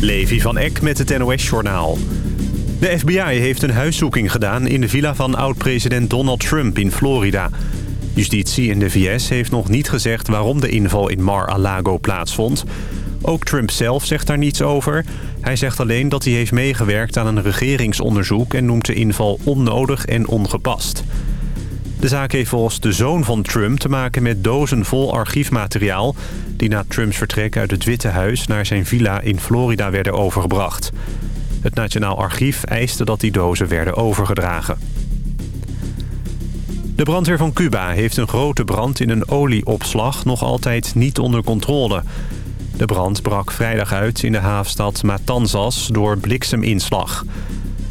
Levi van Eck met het NOS-journaal. De FBI heeft een huiszoeking gedaan in de villa van oud-president Donald Trump in Florida. Justitie in de VS heeft nog niet gezegd waarom de inval in Mar-a-Lago plaatsvond. Ook Trump zelf zegt daar niets over. Hij zegt alleen dat hij heeft meegewerkt aan een regeringsonderzoek... en noemt de inval onnodig en ongepast. De zaak heeft volgens de zoon van Trump te maken met dozen vol archiefmateriaal... die na Trumps vertrek uit het Witte Huis naar zijn villa in Florida werden overgebracht. Het Nationaal Archief eiste dat die dozen werden overgedragen. De brandweer van Cuba heeft een grote brand in een olieopslag nog altijd niet onder controle. De brand brak vrijdag uit in de havenstad Matanzas door blikseminslag.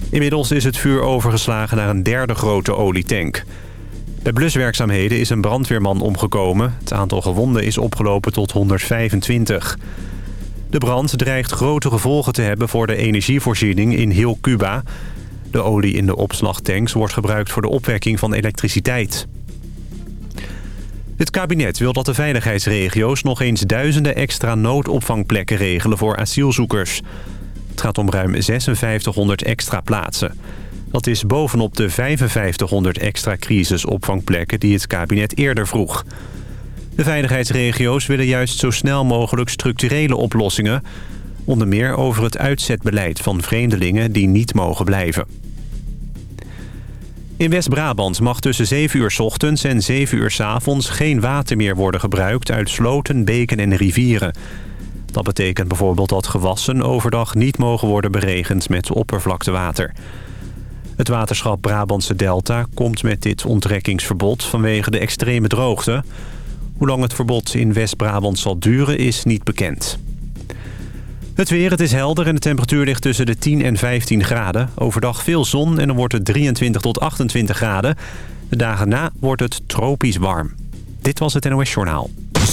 Inmiddels is het vuur overgeslagen naar een derde grote olietank. Bij bluswerkzaamheden is een brandweerman omgekomen. Het aantal gewonden is opgelopen tot 125. De brand dreigt grote gevolgen te hebben voor de energievoorziening in heel Cuba. De olie in de opslagtanks wordt gebruikt voor de opwekking van elektriciteit. Het kabinet wil dat de veiligheidsregio's nog eens duizenden extra noodopvangplekken regelen voor asielzoekers. Het gaat om ruim 5600 extra plaatsen. Dat is bovenop de 5500 extra crisisopvangplekken die het kabinet eerder vroeg. De veiligheidsregio's willen juist zo snel mogelijk structurele oplossingen... onder meer over het uitzetbeleid van vreemdelingen die niet mogen blijven. In West-Brabant mag tussen 7 uur s ochtends en 7 uur s avonds geen water meer worden gebruikt uit sloten, beken en rivieren. Dat betekent bijvoorbeeld dat gewassen overdag niet mogen worden beregend met oppervlaktewater. Het waterschap Brabantse Delta komt met dit onttrekkingsverbod vanwege de extreme droogte. Hoe lang het verbod in West-Brabant zal duren is niet bekend. Het weer, het is helder en de temperatuur ligt tussen de 10 en 15 graden. Overdag veel zon en dan wordt het 23 tot 28 graden. De dagen na wordt het tropisch warm. Dit was het NOS Journaal.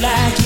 like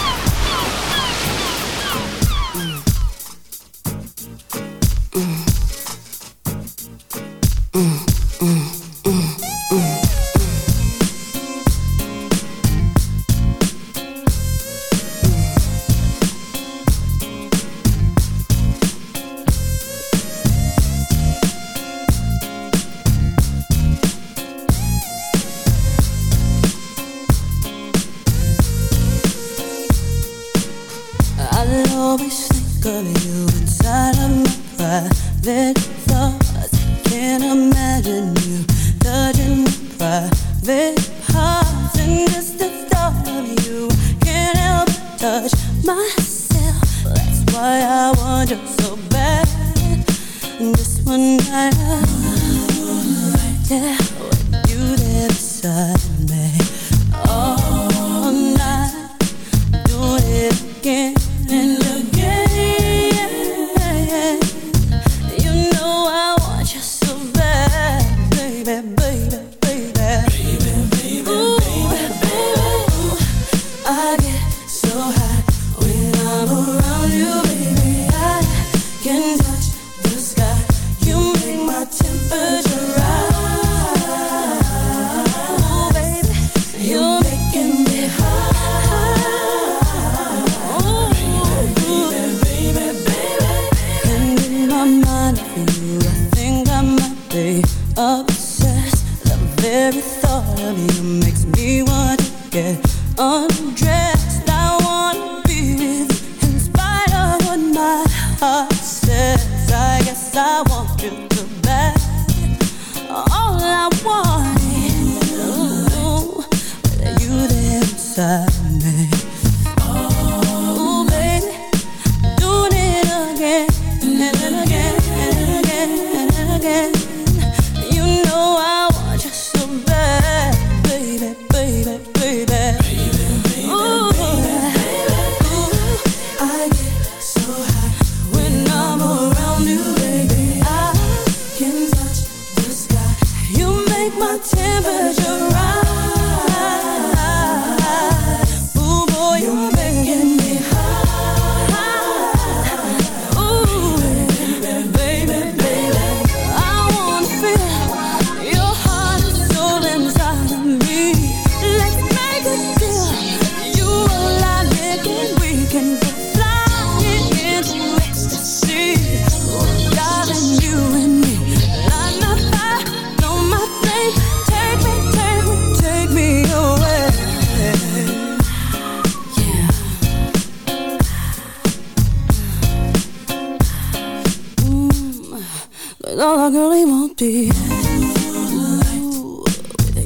all I really won't be you.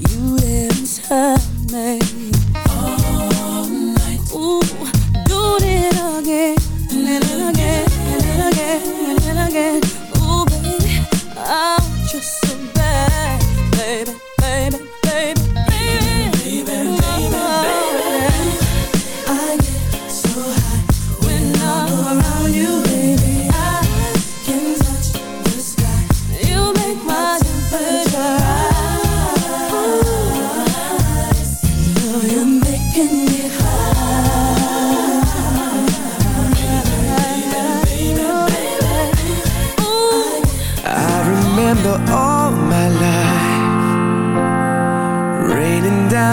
You inside me. Ooh, it again and then again and then again and then again. Ooh, baby, I'm just so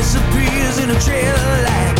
Disappears in a trail of light.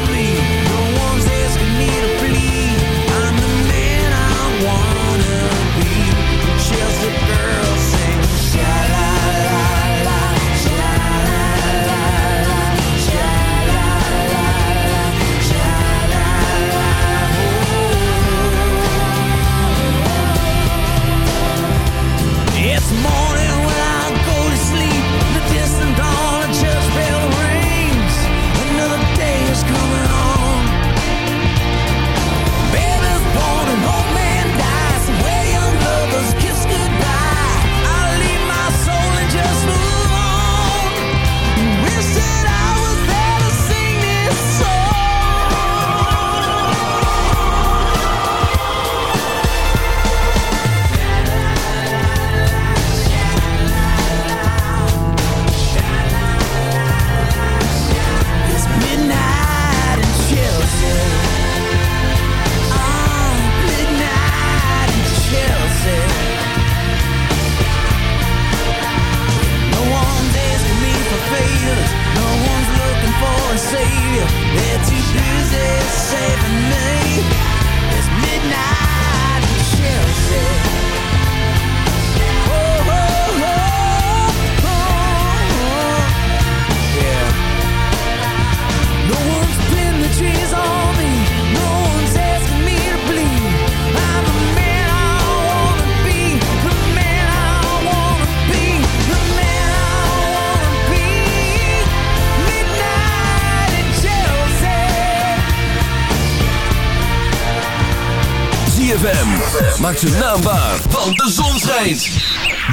Maak zijn naam waar, want de zon schijnt.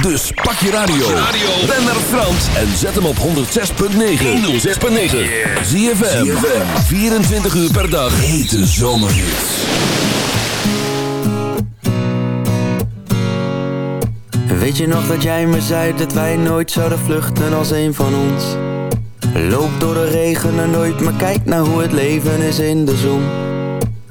Dus pak je radio. Ben naar Frans en zet hem op 106.9. 106.9. ZFM. 24 uur per dag. Hete zomerhits. Weet je nog dat jij me zei dat wij nooit zouden vluchten als een van ons? Loop door de regen en nooit, maar kijk naar hoe het leven is in de zon.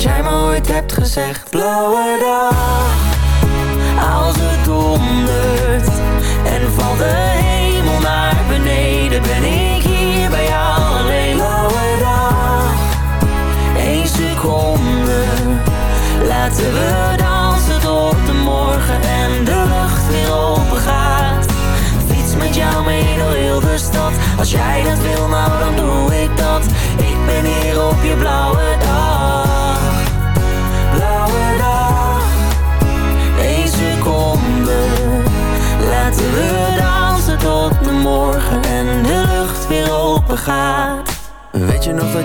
Wat jij me ooit hebt gezegd. Blauwe dag, als het dondert en valt de hemel naar beneden, ben ik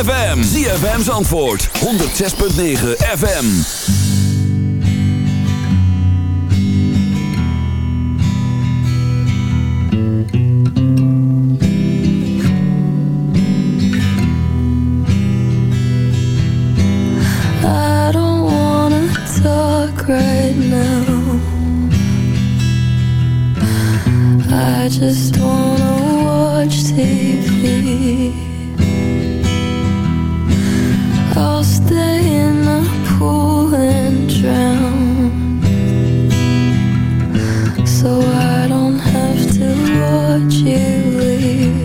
ZFM. ZFM's antwoord. 106.9 FM. I don't wanna talk right now I just wanna watch TV I'll stay in the pool and drown. So I don't have to watch you leave.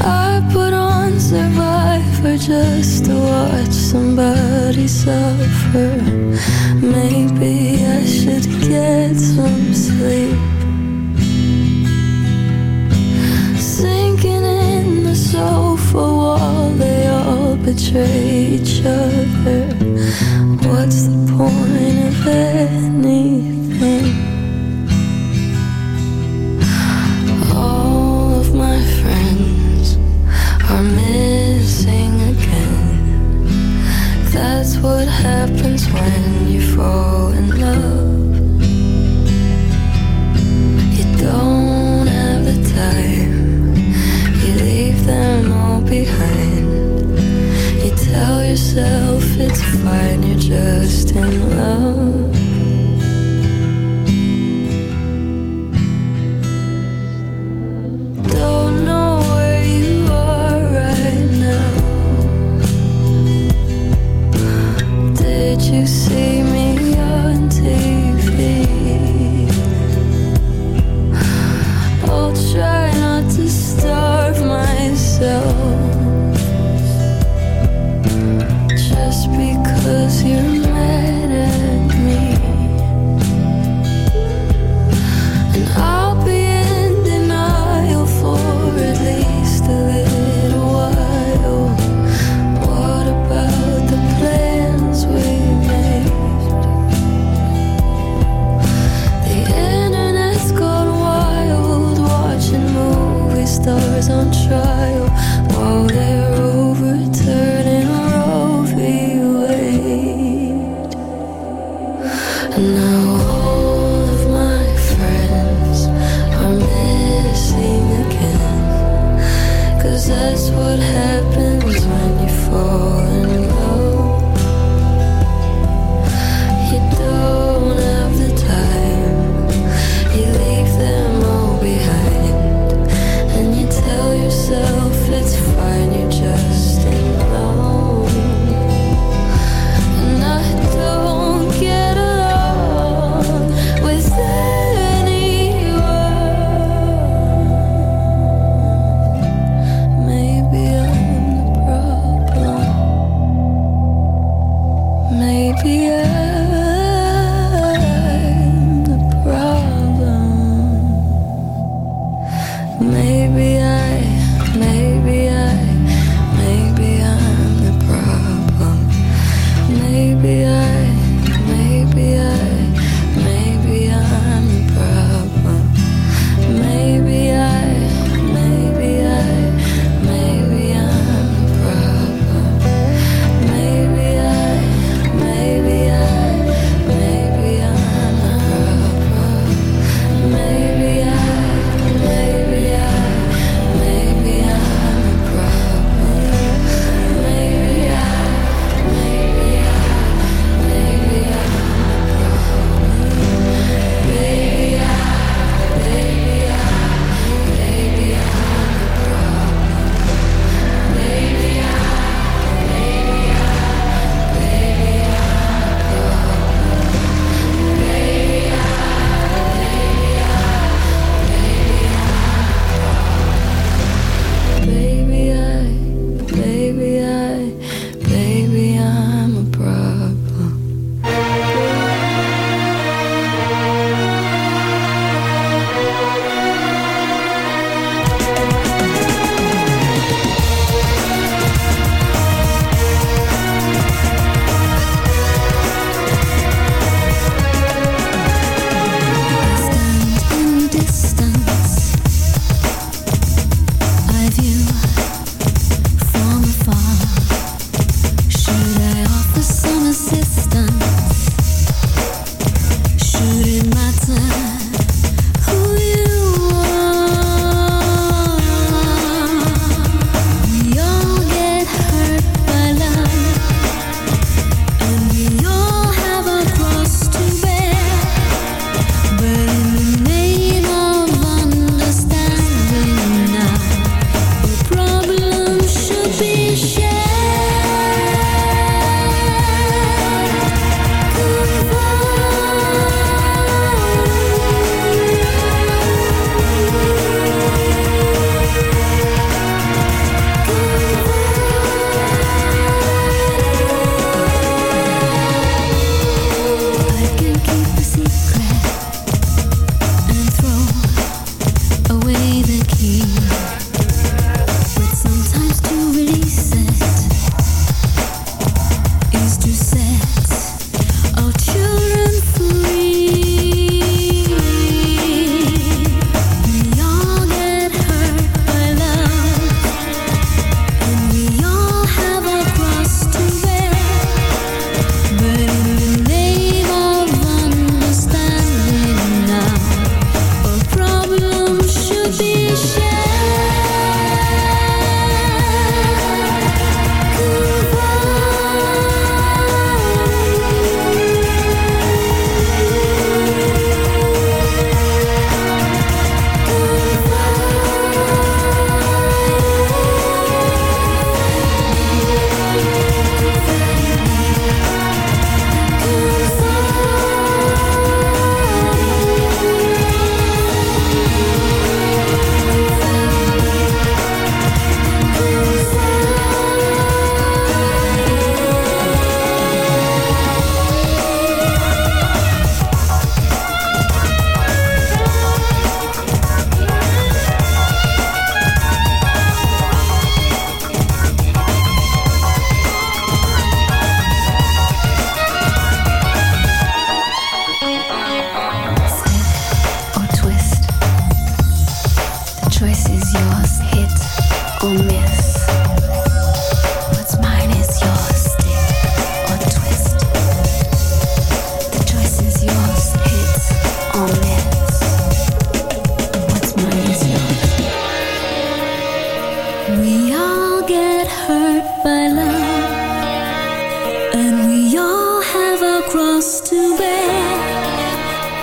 I put on Survivor just to watch somebody suffer. Maybe I should get some sleep. sofa wall, they all betray each other. What's the point of anything? All of my friends are missing again. That's what happens when you fall in love. find you just in love.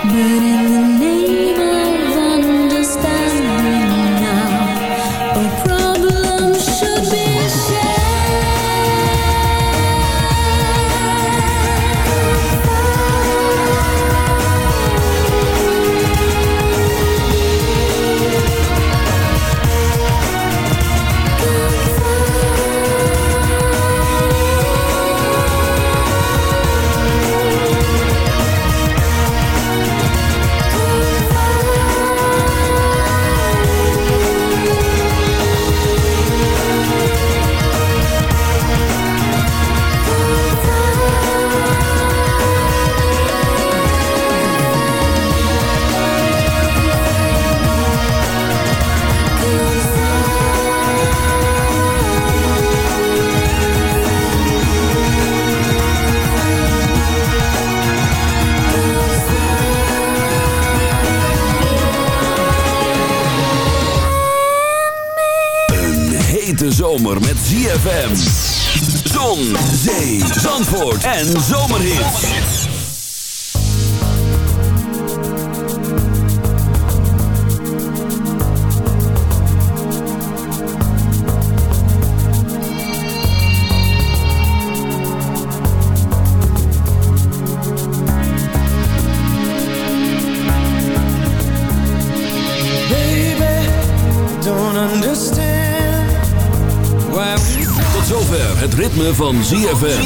But in the name het ritme van ZFM.